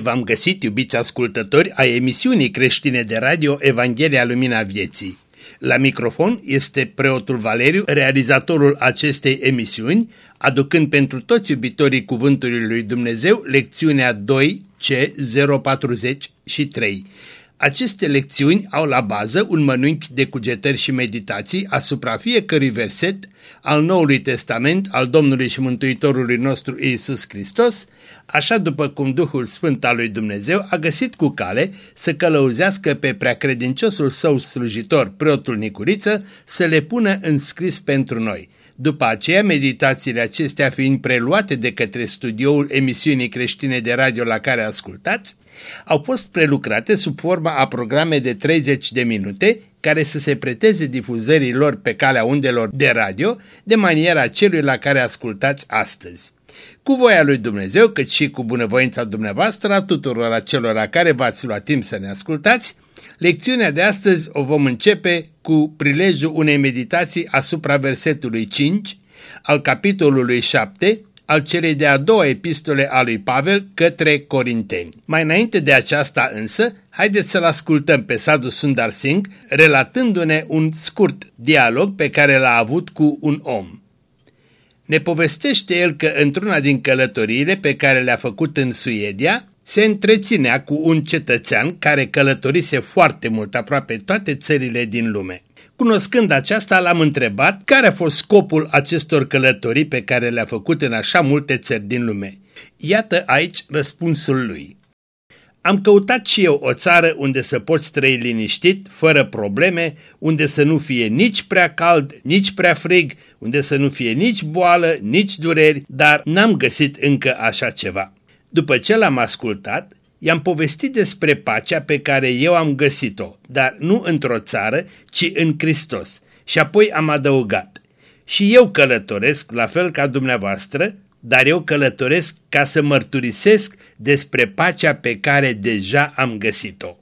Bine v-am găsit, iubiți ascultători, a emisiunii creștine de radio Evanghelia Lumina Vieții. La microfon este preotul Valeriu, realizatorul acestei emisiuni, aducând pentru toți iubitorii Cuvântului Lui Dumnezeu lecțiunea 2C043. Aceste lecțiuni au la bază un mănânchi de cugetări și meditații asupra fiecărui verset al Noului Testament al Domnului și Mântuitorului nostru Iisus Hristos, așa după cum Duhul Sfânt al lui Dumnezeu a găsit cu cale să călăuzească pe preacredinciosul său slujitor, preotul Nicuriță, să le pună în scris pentru noi. După aceea, meditațiile acestea fiind preluate de către studioul emisiunii creștine de radio la care ascultați, au fost prelucrate sub forma a programe de 30 de minute care să se preteze difuzării lor pe calea undelor de radio de maniera celui la care ascultați astăzi. Cu voia lui Dumnezeu, cât și cu bunăvoința dumneavoastră a tuturor acelora care v-ați luat timp să ne ascultați, lecțiunea de astăzi o vom începe cu prilejul unei meditații asupra versetului 5 al capitolului 7 al celei de-a doua epistole a lui Pavel către Corinteni. Mai înainte de aceasta însă, haideți să-l ascultăm pe Sadhu Sundar Singh relatându-ne un scurt dialog pe care l-a avut cu un om. Ne povestește el că într-una din călătoriile pe care le-a făcut în Suedia, se întreținea cu un cetățean care călătorise foarte mult aproape toate țările din lume. Cunoscând aceasta, l-am întrebat care a fost scopul acestor călătorii pe care le-a făcut în așa multe țări din lume. Iată aici răspunsul lui. Am căutat și eu o țară unde să poți trăi liniștit, fără probleme, unde să nu fie nici prea cald, nici prea frig, unde să nu fie nici boală, nici dureri, dar n-am găsit încă așa ceva. După ce l-am ascultat, i-am povestit despre pacea pe care eu am găsit-o, dar nu într-o țară, ci în Hristos. Și apoi am adăugat. Și eu călătoresc, la fel ca dumneavoastră, dar eu călătoresc ca să mărturisesc despre pacea pe care deja am găsit-o.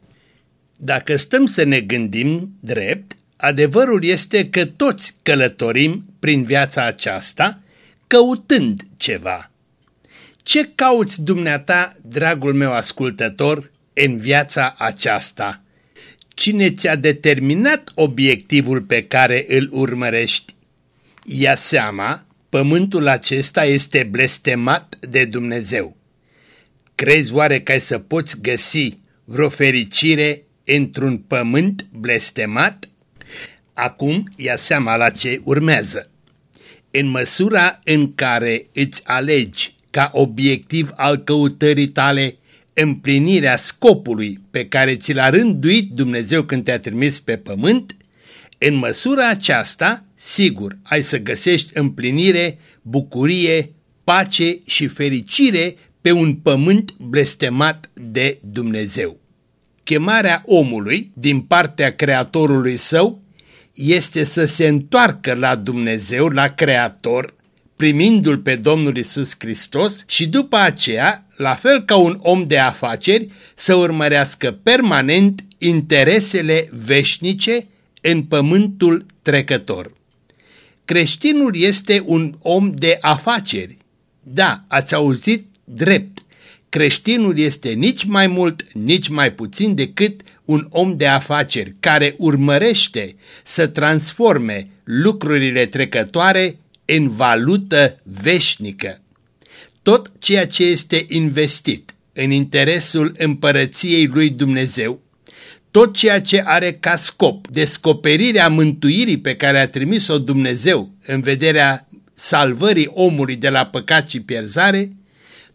Dacă stăm să ne gândim drept, adevărul este că toți călătorim prin viața aceasta căutând ceva. Ce cauți dumneata, dragul meu ascultător, în viața aceasta? Cine ți-a determinat obiectivul pe care îl urmărești? Ia seama, pământul acesta este blestemat de Dumnezeu. Crezi oare că ai să poți găsi vreo fericire într-un pământ blestemat? Acum ia seama la ce urmează. În măsura în care îți alegi ca obiectiv al căutării tale împlinirea scopului pe care ți l-a rânduit Dumnezeu când te-a trimis pe pământ, în măsura aceasta, sigur, ai să găsești împlinire, bucurie, pace și fericire pe un pământ blestemat de Dumnezeu. Chemarea omului din partea Creatorului său este să se întoarcă la Dumnezeu, la Creator, primindu-L pe Domnul Isus Hristos și după aceea, la fel ca un om de afaceri, să urmărească permanent interesele veșnice în pământul trecător. Creștinul este un om de afaceri. Da, ați auzit drept. Creștinul este nici mai mult, nici mai puțin decât un om de afaceri care urmărește să transforme lucrurile trecătoare în valută veșnică. Tot ceea ce este investit în interesul împărăției lui Dumnezeu, tot ceea ce are ca scop descoperirea mântuirii pe care a trimis-o Dumnezeu în vederea salvării omului de la păcat și pierzare,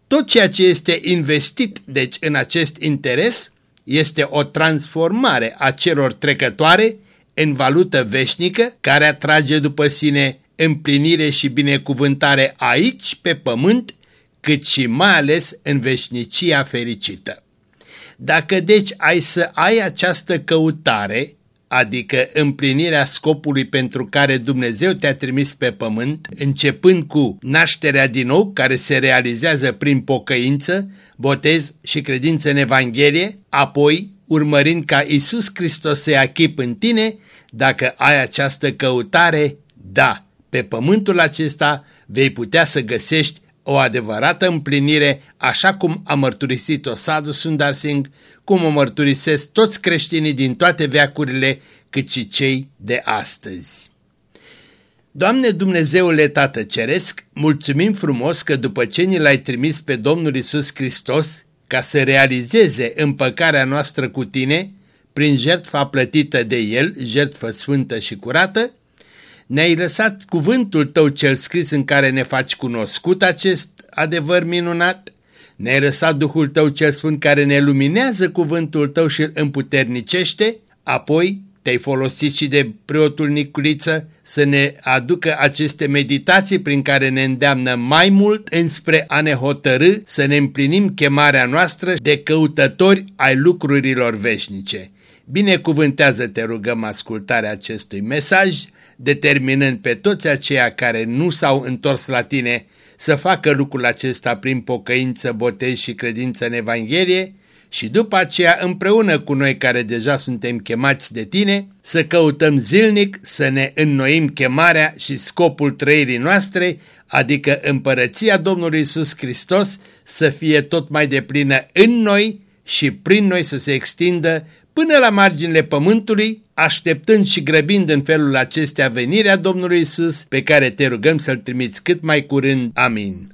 tot ceea ce este investit deci în acest interes este o transformare a celor trecătoare în valută veșnică care atrage după sine împlinire și binecuvântare aici pe pământ, cât și mai ales în veșnicia fericită. Dacă deci ai să ai această căutare, adică împlinirea scopului pentru care Dumnezeu te-a trimis pe pământ, începând cu nașterea din nou, care se realizează prin pocăință, botez și credință în Evanghelie, apoi urmărind ca Isus Hristos să ia chip în tine, dacă ai această căutare, da, pe pământul acesta vei putea să găsești o adevărată împlinire, așa cum a mărturisit-o Sadhu Sundar Singh, cum o mărturisesc toți creștinii din toate veacurile, cât și cei de astăzi. Doamne Dumnezeule Tată Ceresc, mulțumim frumos că după ce ni l-ai trimis pe Domnul Isus Hristos ca să realizeze împăcarea noastră cu Tine, prin jertfa plătită de El, jertfă sfântă și curată, ne-ai lăsat cuvântul Tău cel scris în care ne faci cunoscut acest adevăr minunat, ne-ai lăsat Duhul Tău cel Sfânt care ne luminează cuvântul Tău și îl împuternicește, apoi te-ai folosit și de preotul Niculiță să ne aducă aceste meditații prin care ne îndeamnă mai mult înspre a ne hotărâ să ne împlinim chemarea noastră de căutători ai lucrurilor veșnice. Binecuvântează-te, rugăm, ascultarea acestui mesaj, determinând pe toți aceia care nu s-au întors la tine să facă lucrul acesta prin pocăință, botez și credință în Evanghelie, și după aceea împreună cu noi care deja suntem chemați de tine, să căutăm zilnic să ne înnoim chemarea și scopul trăirii noastre, adică împărăția Domnului Isus Hristos să fie tot mai deplină în noi și prin noi să se extindă până la marginile pământului, așteptând și grăbind în felul acestea venirea Domnului Isus, pe care te rugăm să-L trimiți cât mai curând. Amin.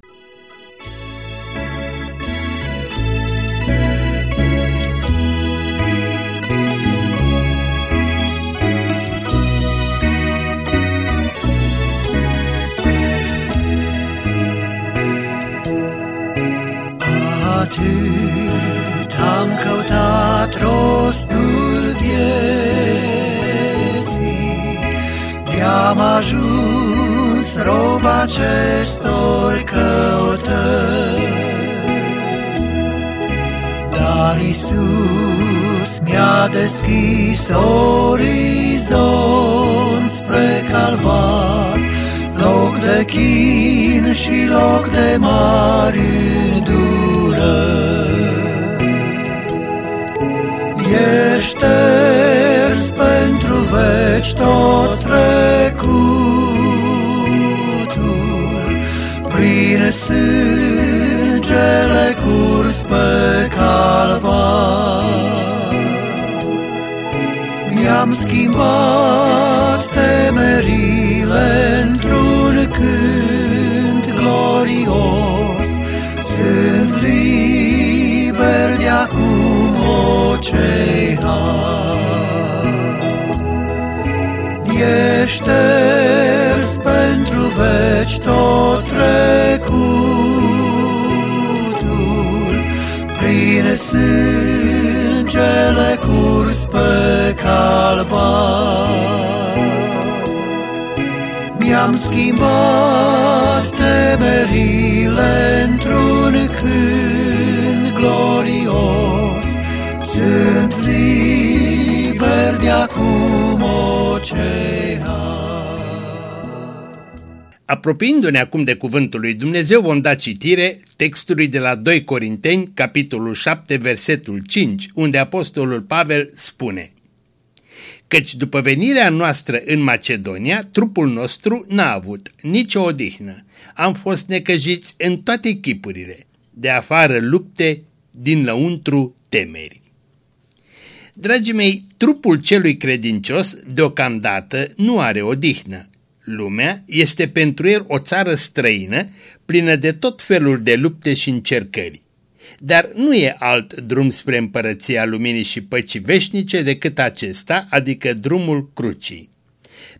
atât am căutat rostul de-am ajuns rob acestor căutări. Dar Isus mi-a deschis orizont spre calvar, loc de chin și loc de mari E șters pentru veci tot trecutul, prin sângele curs pe calvar. Mi-am schimbat temerile într-un cânt glorios, sunt liber de acum orice Ești pentru veci tot trecutul, prin sângele curs pe calvar. Mi-am schimbat temerile într-un cânt glorios, sunt liber de acum Apropiindu-ne acum de cuvântul lui Dumnezeu, vom da citire textului de la 2 Corinteni, capitolul 7, versetul 5, unde apostolul Pavel spune Căci după venirea noastră în Macedonia, trupul nostru n-a avut nicio odihnă. Am fost necăjiți în toate chipurile, de afară lupte, din lăuntru temeri. Dragii mei, trupul celui credincios deocamdată nu are odihnă. Lumea este pentru el o țară străină, plină de tot felul de lupte și încercări. Dar nu e alt drum spre împărăția luminii și păcii veșnice decât acesta, adică drumul crucii.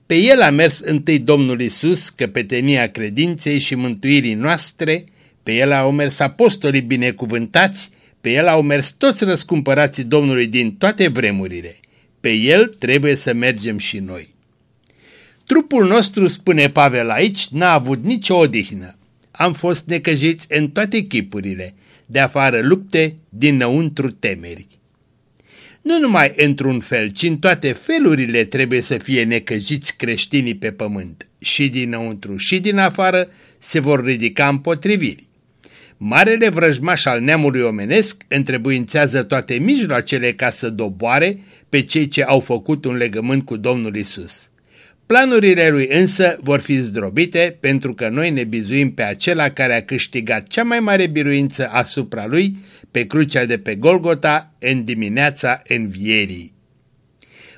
Pe el a mers întâi Domnul Isus, căpetenia credinței și mântuirii noastre, pe el au mers apostolii binecuvântați, pe el au mers toți răscumpărații Domnului din toate vremurile. Pe el trebuie să mergem și noi. Trupul nostru, spune Pavel aici, n-a avut nicio odihnă. Am fost necăjiți în toate chipurile, de afară lupte, dinăuntru temeri. Nu numai într-un fel, ci în toate felurile trebuie să fie necăjiți creștinii pe pământ. Și dinăuntru și din afară se vor ridica împotriviri. Marele vrăjmaș al neamului omenesc întrebuințează toate mijloacele ca să doboare pe cei ce au făcut un legământ cu Domnul Isus. Planurile lui însă vor fi zdrobite pentru că noi ne bizuim pe acela care a câștigat cea mai mare biruință asupra lui pe crucea de pe Golgota în dimineața învierii.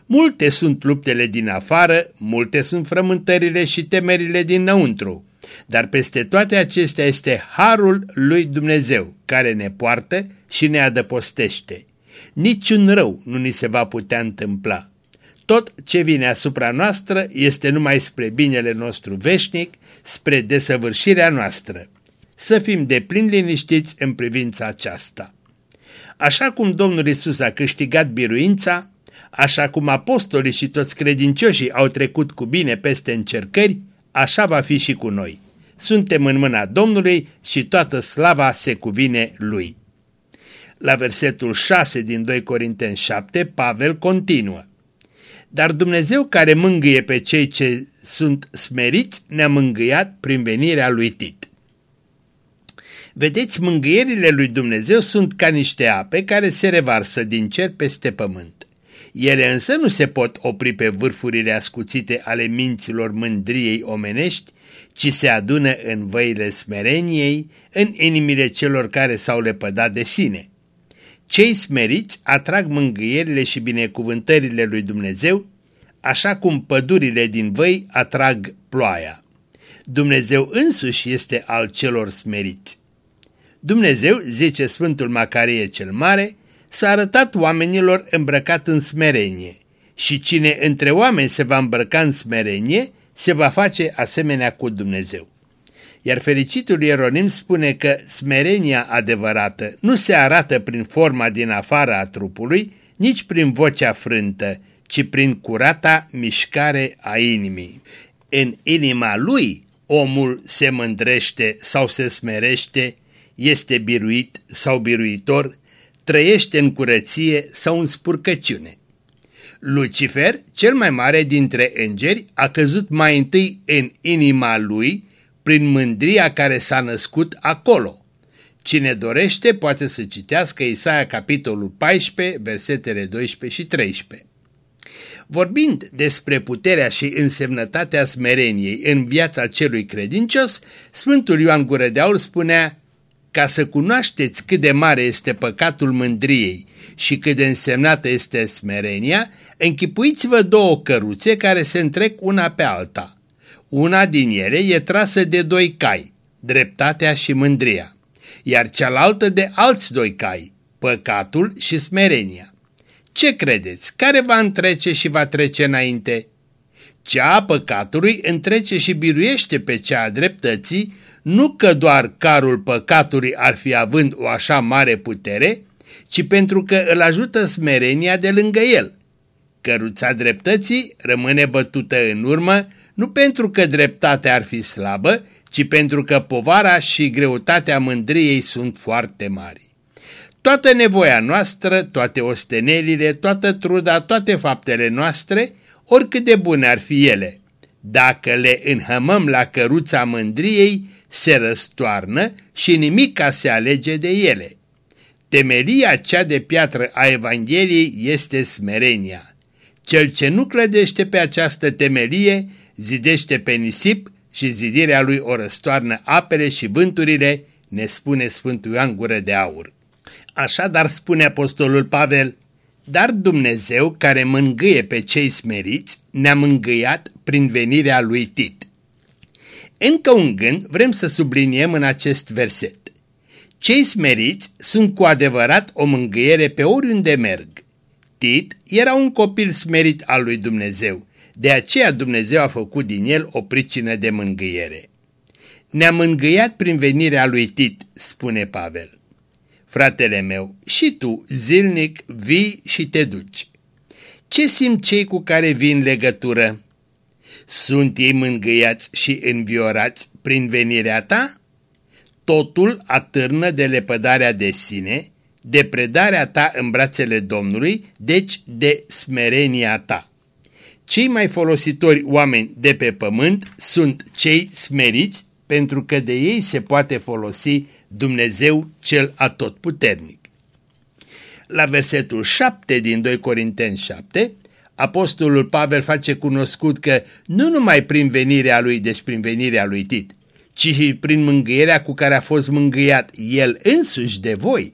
Multe sunt luptele din afară, multe sunt frământările și temerile dinăuntru, dar peste toate acestea este harul lui Dumnezeu care ne poartă și ne adăpostește. Niciun rău nu ni se va putea întâmpla. Tot ce vine asupra noastră este numai spre binele nostru veșnic, spre desăvârșirea noastră. Să fim deplin liniștiți în privința aceasta. Așa cum Domnul Isus a câștigat biruința, așa cum apostolii și toți credincioșii au trecut cu bine peste încercări, așa va fi și cu noi. Suntem în mâna Domnului și toată slava se cuvine Lui. La versetul 6 din 2 Corinteni 7, Pavel continuă. Dar Dumnezeu care mângâie pe cei ce sunt smeriți ne-a mângâiat prin venirea lui Tit. Vedeți, mângâierile lui Dumnezeu sunt ca niște ape care se revarsă din cer peste pământ. Ele însă nu se pot opri pe vârfurile ascuțite ale minților mândriei omenești, ci se adună în văile smereniei, în inimile celor care s-au lepădat de sine. Cei smeriți atrag mângâierile și binecuvântările lui Dumnezeu, așa cum pădurile din văi atrag ploaia. Dumnezeu însuși este al celor smeriți. Dumnezeu, zice Sfântul Macarie cel Mare, s-a arătat oamenilor îmbrăcat în smerenie și cine între oameni se va îmbrăca în smerenie, se va face asemenea cu Dumnezeu. Iar fericitul Ieronim spune că smerenia adevărată nu se arată prin forma din afara a trupului, nici prin vocea frântă, ci prin curata mișcare a inimii. În inima lui omul se mândrește sau se smerește, este biruit sau biruitor, trăiește în curăție sau în spurcăciune. Lucifer, cel mai mare dintre îngeri, a căzut mai întâi în inima lui prin mândria care s-a născut acolo. Cine dorește poate să citească Isaia capitolul 14, versetele 12 și 13. Vorbind despre puterea și însemnătatea smereniei în viața celui credincios, Sfântul Ioan Gură de Aur spunea ca să cunoașteți cât de mare este păcatul mândriei și cât de însemnată este smerenia, închipuiți-vă două căruțe care se întrec una pe alta. Una din ele e trasă de doi cai, dreptatea și mândria, iar cealaltă de alți doi cai, păcatul și smerenia. Ce credeți? Care va întrece și va trece înainte? Cea a păcatului întrece și biruiește pe cea a dreptății nu că doar carul păcatului ar fi având o așa mare putere, ci pentru că îl ajută smerenia de lângă el. Căruța dreptății rămâne bătută în urmă, nu pentru că dreptatea ar fi slabă, ci pentru că povara și greutatea mândriei sunt foarte mari. Toată nevoia noastră, toate ostenelile, toată truda, toate faptele noastre, oricât de bune ar fi ele, dacă le înhămăm la căruța mândriei, se răstoarnă și nimica se alege de ele. Temelia cea de piatră a Evangheliei este smerenia. Cel ce nu clădește pe această temelie, zidește pe nisip și zidirea lui o răstoarnă apele și vânturile, ne spune Sfântul Ioan Gură de Aur. Așadar spune Apostolul Pavel, dar Dumnezeu care mângâie pe cei smeriți ne-a mângâiat prin venirea lui Tit. Încă un gând vrem să subliniem în acest verset. Cei smeriți sunt cu adevărat o mângâiere pe oriunde merg. Tit era un copil smerit al lui Dumnezeu, de aceea Dumnezeu a făcut din el o pricină de mângâiere. Ne-a mângâiat prin venirea lui Tit, spune Pavel. Fratele meu, și tu zilnic vii și te duci. Ce simt cei cu care vii în legătură? Sunt ei mângâiați și înviorați prin venirea ta? Totul atârnă de lepădarea de sine, de predarea ta în brațele Domnului, deci de smerenia ta. Cei mai folositori oameni de pe pământ sunt cei smeriți pentru că de ei se poate folosi Dumnezeu cel atotputernic. La versetul 7 din 2 Corinteni 7, Apostolul Pavel face cunoscut că nu numai prin venirea lui, deci prin venirea lui Tit, ci și prin mângâierea cu care a fost mângâiat el însuși de voi.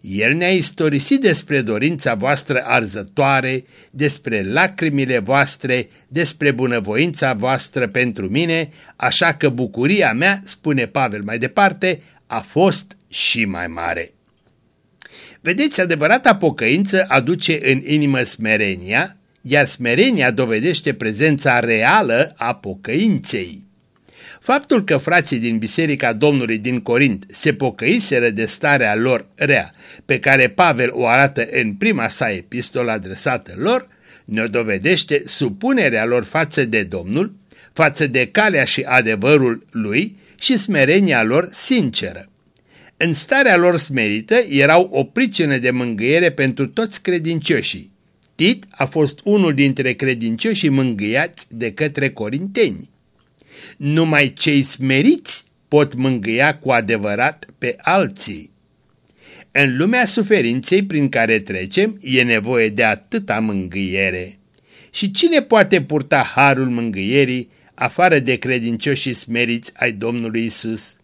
El ne-a istorisit despre dorința voastră arzătoare, despre lacrimile voastre, despre bunăvoința voastră pentru mine, așa că bucuria mea, spune Pavel mai departe, a fost și mai mare. Vedeți, adevărata pocăință aduce în inimă smerenia, iar smerenia dovedește prezența reală a pocăinței. Faptul că frații din Biserica Domnului din Corint se pocăiseră de starea lor rea, pe care Pavel o arată în prima sa epistolă adresată lor, ne dovedește supunerea lor față de Domnul, față de calea și adevărul lui și smerenia lor sinceră. În starea lor smerită erau o pricină de mângâiere pentru toți credincioșii. Tit a fost unul dintre credincioșii mângâiați de către corinteni. Numai cei smeriți pot mângâia cu adevărat pe alții. În lumea suferinței prin care trecem e nevoie de atâta mângâiere. Și cine poate purta harul mângâierii afară de credincioșii smeriți ai Domnului Isus?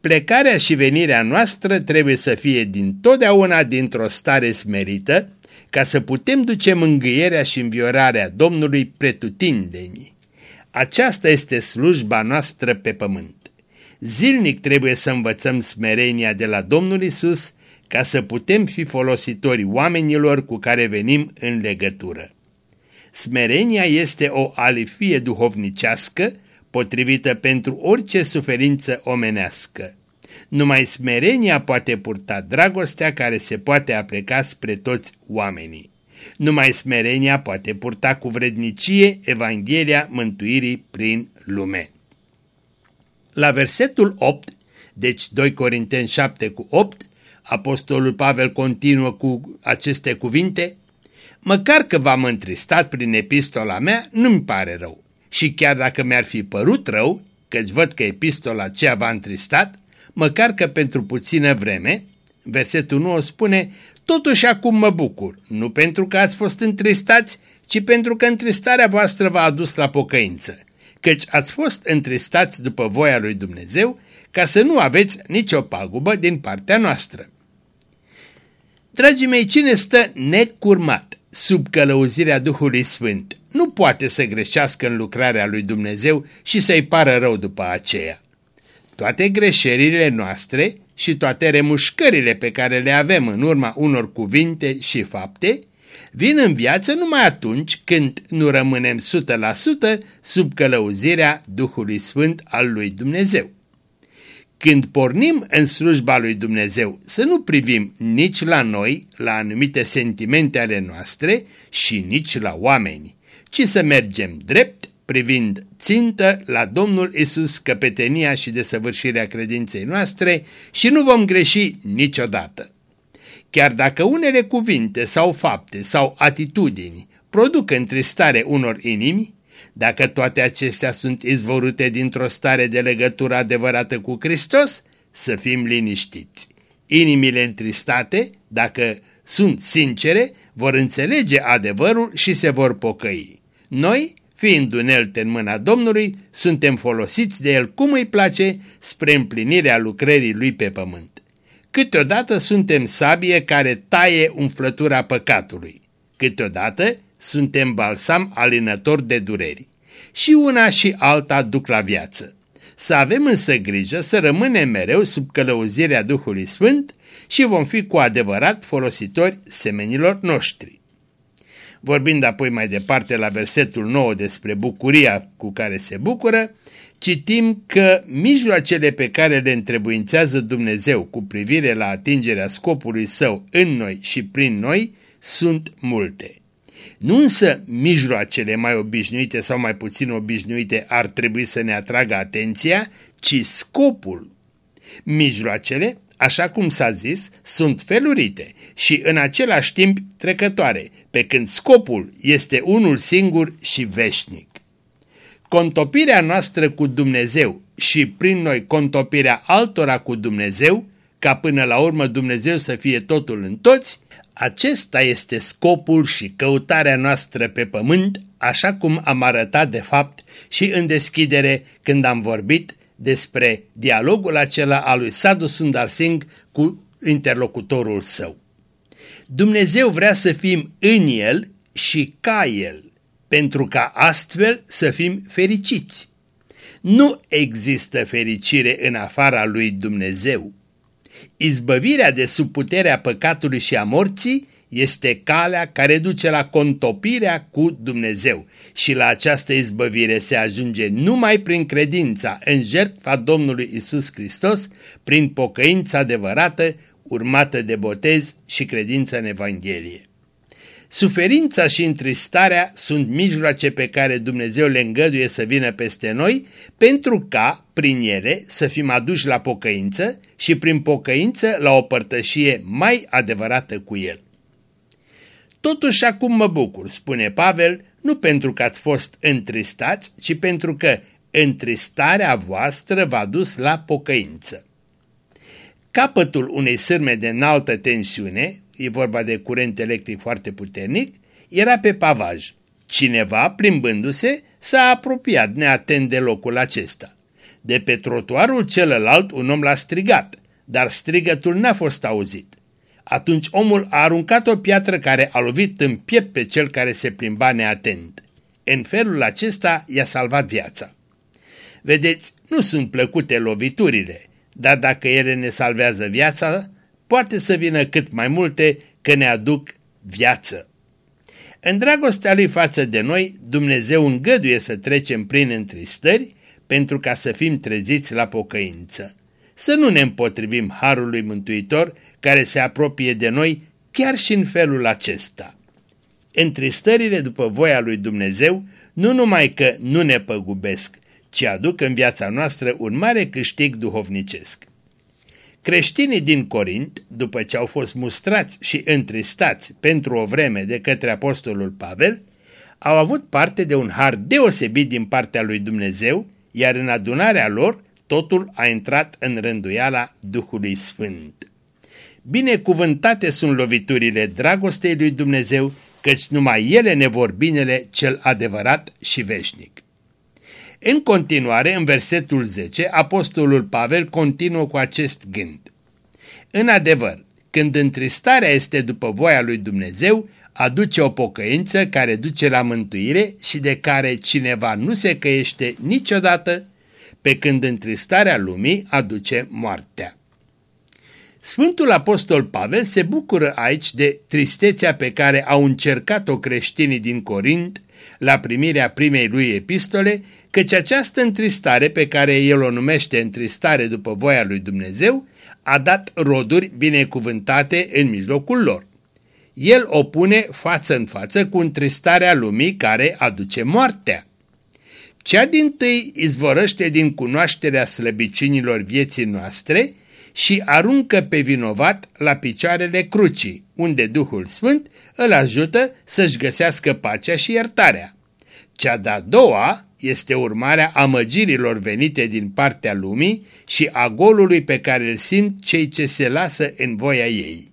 Plecarea și venirea noastră trebuie să fie din totdeauna dintr-o stare smerită, ca să putem duce mângâierea și înviorarea Domnului pretutindeni. Aceasta este slujba noastră pe pământ. Zilnic trebuie să învățăm smerenia de la Domnul Isus ca să putem fi folositori oamenilor cu care venim în legătură. Smerenia este o alifie duhovnicească potrivită pentru orice suferință omenească. Numai smerenia poate purta dragostea care se poate apleca spre toți oamenii. Numai smerenia poate purta cu vrednicie Evanghelia mântuirii prin lume. La versetul 8, deci 2 Corinteni 7 cu 8, Apostolul Pavel continuă cu aceste cuvinte, Măcar că v-am întristat prin epistola mea, nu-mi pare rău. Și chiar dacă mi-ar fi părut rău, căci văd că epistola aceea v-a întristat, măcar că pentru puțină vreme, versetul 9 spune, totuși acum mă bucur, nu pentru că ați fost întristați, ci pentru că întristarea voastră v-a adus la pocăință, căci ați fost întristați după voia lui Dumnezeu, ca să nu aveți nicio pagubă din partea noastră. Dragii mei, cine stă necurmat sub călăuzirea Duhului Sfânt nu poate să greșească în lucrarea lui Dumnezeu și să-i pară rău după aceea. Toate greșelile noastre și toate remușcările pe care le avem în urma unor cuvinte și fapte vin în viață numai atunci când nu rămânem 100% sub călăuzirea Duhului Sfânt al lui Dumnezeu. Când pornim în slujba lui Dumnezeu să nu privim nici la noi, la anumite sentimente ale noastre și nici la oameni, ci să mergem drept privind țintă la Domnul Isus căpetenia și desăvârșirea credinței noastre și nu vom greși niciodată. Chiar dacă unele cuvinte sau fapte sau atitudini produc întristare unor inimi, dacă toate acestea sunt izvorute dintr-o stare de legătură adevărată cu Hristos, să fim liniștiți. Inimile întristate, dacă sunt sincere, vor înțelege adevărul și se vor pocăi. Noi, fiind unelte în mâna Domnului, suntem folosiți de El cum îi place spre împlinirea lucrării Lui pe pământ. Câteodată suntem sabie care taie umflătura păcatului. Câteodată suntem balsam alinător de dureri. Și una și alta duc la viață. Să avem însă grijă să rămânem mereu sub călăuzirea Duhului Sfânt și vom fi cu adevărat folositori semenilor noștri. Vorbind apoi mai departe la versetul 9 despre bucuria cu care se bucură, citim că mijloacele pe care le întrebuințează Dumnezeu cu privire la atingerea scopului său în noi și prin noi sunt multe. Nu însă mijloacele mai obișnuite sau mai puțin obișnuite ar trebui să ne atragă atenția, ci scopul. Mijloacele, așa cum s-a zis, sunt felurite și în același timp trecătoare, pe când scopul este unul singur și veșnic. Contopirea noastră cu Dumnezeu și prin noi contopirea altora cu Dumnezeu, ca până la urmă Dumnezeu să fie totul în toți, Acesta este scopul și căutarea noastră pe pământ, așa cum am arătat de fapt și în deschidere când am vorbit despre dialogul acela al lui Sadhu Sundar Singh cu interlocutorul său. Dumnezeu vrea să fim în El și ca El, pentru ca astfel să fim fericiți. Nu există fericire în afara lui Dumnezeu. Izbăvirea de sub puterea păcatului și a morții este calea care duce la contopirea cu Dumnezeu și la această izbăvire se ajunge numai prin credința în jertfa Domnului Isus Hristos, prin pocăința adevărată, urmată de botez și credință în Evanghelie. Suferința și întristarea sunt mijloace pe care Dumnezeu le îngăduie să vină peste noi pentru ca, prin ele, să fim aduși la pocăință și prin pocăință la o părtășie mai adevărată cu El. Totuși acum mă bucur, spune Pavel, nu pentru că ați fost întristați, ci pentru că întristarea voastră v-a dus la pocăință. Capătul unei sârme de înaltă tensiune, e vorba de curent electric foarte puternic, era pe pavaj. Cineva, plimbându-se, s-a apropiat neatent de locul acesta. De pe trotuarul celălalt un om l-a strigat, dar strigătul n-a fost auzit. Atunci omul a aruncat o piatră care a lovit în piept pe cel care se plimba neatent. În felul acesta i-a salvat viața. Vedeți, nu sunt plăcute loviturile, dar dacă ele ne salvează viața, poate să vină cât mai multe că ne aduc viață. În dragostea lui față de noi, Dumnezeu îngăduie să trecem prin întristări pentru ca să fim treziți la pocăință. Să nu ne împotrivim Harului Mântuitor care se apropie de noi chiar și în felul acesta. Întristările după voia lui Dumnezeu nu numai că nu ne păgubesc, ci aduc în viața noastră un mare câștig duhovnicesc. Creștinii din Corint, după ce au fost mustrați și întristați pentru o vreme de către apostolul Pavel, au avut parte de un har deosebit din partea lui Dumnezeu, iar în adunarea lor totul a intrat în rânduiala Duhului Sfânt. Binecuvântate sunt loviturile dragostei lui Dumnezeu, căci numai ele ne vor binele cel adevărat și veșnic. În continuare, în versetul 10, apostolul Pavel continuă cu acest gând. În adevăr, când întristarea este după voia lui Dumnezeu, aduce o pocăință care duce la mântuire și de care cineva nu se căiește niciodată, pe când întristarea lumii aduce moartea. Sfântul Apostol Pavel se bucură aici de tristețea pe care au încercat-o creștinii din Corint la primirea primei lui epistole, căci această întristare pe care el o numește întristare după voia lui Dumnezeu, a dat roduri binecuvântate în mijlocul lor. El o pune față în față cu întristarea lumii care aduce moartea. Cea din tâi izvorăște din cunoașterea slăbicinilor vieții noastre și aruncă pe vinovat la picioarele crucii, unde Duhul Sfânt îl ajută să-și găsească pacea și iertarea. Cea de-a doua este urmarea amăgirilor venite din partea lumii și a golului pe care îl simt cei ce se lasă în voia ei.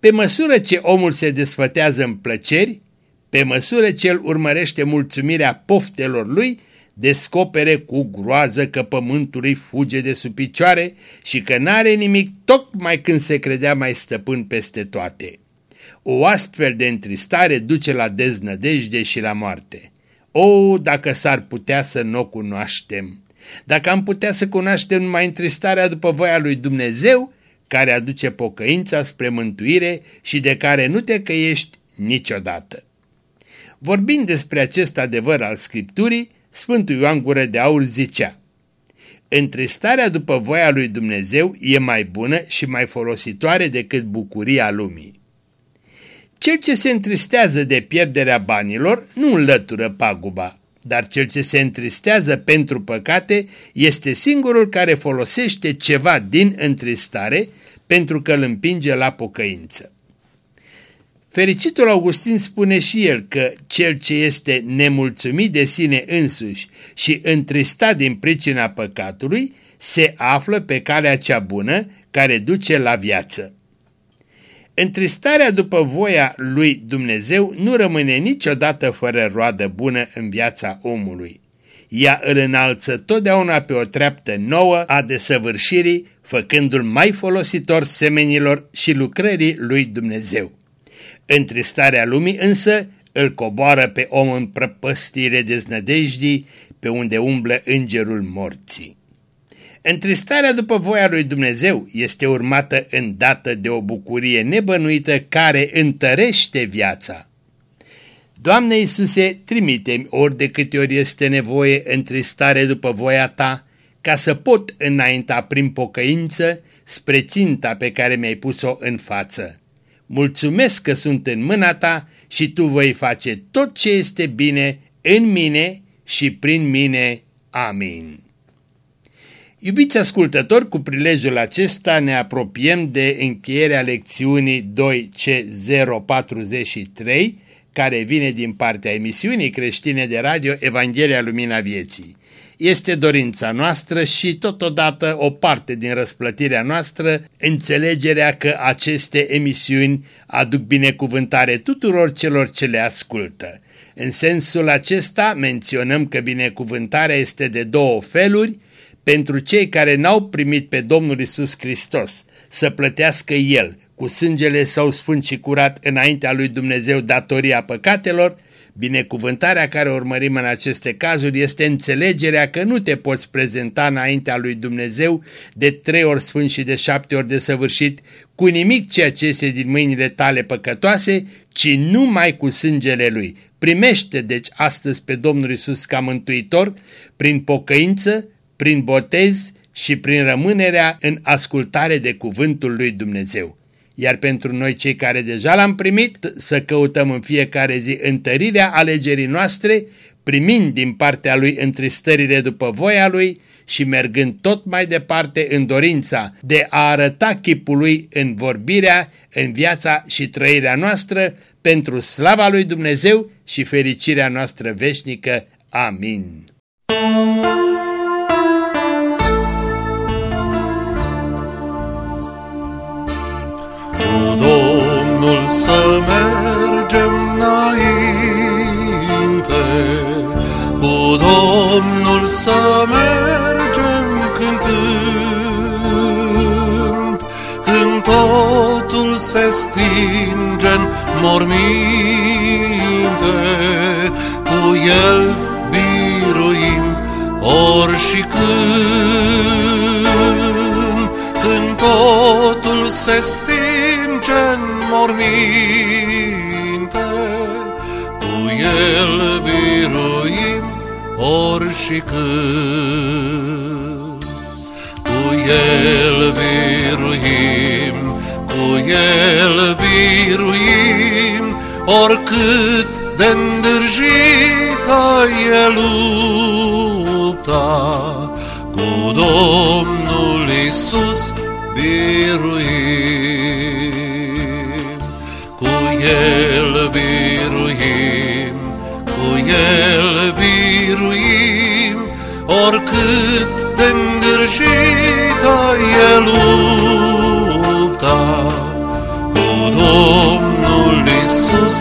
Pe măsură ce omul se desfătează în plăceri, pe măsură ce el urmărește mulțumirea poftelor lui, descopere cu groază că pământul îi fuge de sub picioare și că n-are nimic tocmai când se credea mai stăpân peste toate. O astfel de întristare duce la deznădejde și la moarte. O, dacă s-ar putea să nu o cunoaștem! Dacă am putea să cunoaștem numai întristarea după voia lui Dumnezeu, care aduce pocăința spre mântuire și de care nu te căiești niciodată. Vorbind despre acest adevăr al Scripturii, Sfântul Ioan Gură de Aur zicea, Întristarea după voia lui Dumnezeu e mai bună și mai folositoare decât bucuria lumii. Cel ce se întristează de pierderea banilor nu înlătură paguba, dar cel ce se întristează pentru păcate este singurul care folosește ceva din întristare pentru că îl împinge la pocăință. Fericitul Augustin spune și el că cel ce este nemulțumit de sine însuși și întristat din pricina păcatului se află pe calea cea bună care duce la viață. Întristarea după voia lui Dumnezeu nu rămâne niciodată fără roadă bună în viața omului. Ea îl înalță totdeauna pe o treaptă nouă a desăvârșirii, făcându-l mai folositor semenilor și lucrării lui Dumnezeu. Întristarea lumii însă îl coboară pe om în prăpăstire deznădejdii, pe unde umblă îngerul morții. Întristarea după voia lui Dumnezeu este urmată îndată de o bucurie nebănuită care întărește viața. Doamne Iisuse, trimite-mi ori de câte ori este nevoie întristare după voia Ta, ca să pot înainta prin pocăință spre ținta pe care mi-ai pus-o în față. Mulțumesc că sunt în mâna Ta și Tu voi face tot ce este bine în mine și prin mine. Amin. Iubiți ascultători, cu prilejul acesta ne apropiem de încheierea lecțiunii 2C043, care vine din partea emisiunii creștine de radio Evanghelia Lumina Vieții. Este dorința noastră și totodată o parte din răsplătirea noastră înțelegerea că aceste emisiuni aduc binecuvântare tuturor celor ce le ascultă. În sensul acesta menționăm că binecuvântarea este de două feluri, pentru cei care n-au primit pe Domnul Isus Hristos să plătească El cu sângele său sfânt și curat înaintea lui Dumnezeu datoria păcatelor, binecuvântarea care urmărim în aceste cazuri este înțelegerea că nu te poți prezenta înaintea lui Dumnezeu de trei ori sfânt și de șapte ori de săvârșit cu nimic ceea ce este din mâinile tale păcătoase, ci numai cu sângele lui. Primește deci astăzi pe Domnul Isus ca mântuitor prin pocăință, prin botez și prin rămânerea în ascultare de cuvântul lui Dumnezeu. Iar pentru noi cei care deja l-am primit, să căutăm în fiecare zi întărirea alegerii noastre, primind din partea lui întristările după voia lui și mergând tot mai departe în dorința de a arăta chipul lui în vorbirea, în viața și trăirea noastră, pentru slava lui Dumnezeu și fericirea noastră veșnică. Amin. Să mergem înainte, cu Domnul să mergem cântând, când totul se stinge în morminte, cu El biruim ori și când, când totul se stinge în morminte, cu el biruim ori și când. Cu el biruim, cu el biruim, oricât de îndârjită e lupta, cu Domnul Isus biruim. El biruim, cu El biruim, oricât de îngârșită e lupta, cu Domnul Isus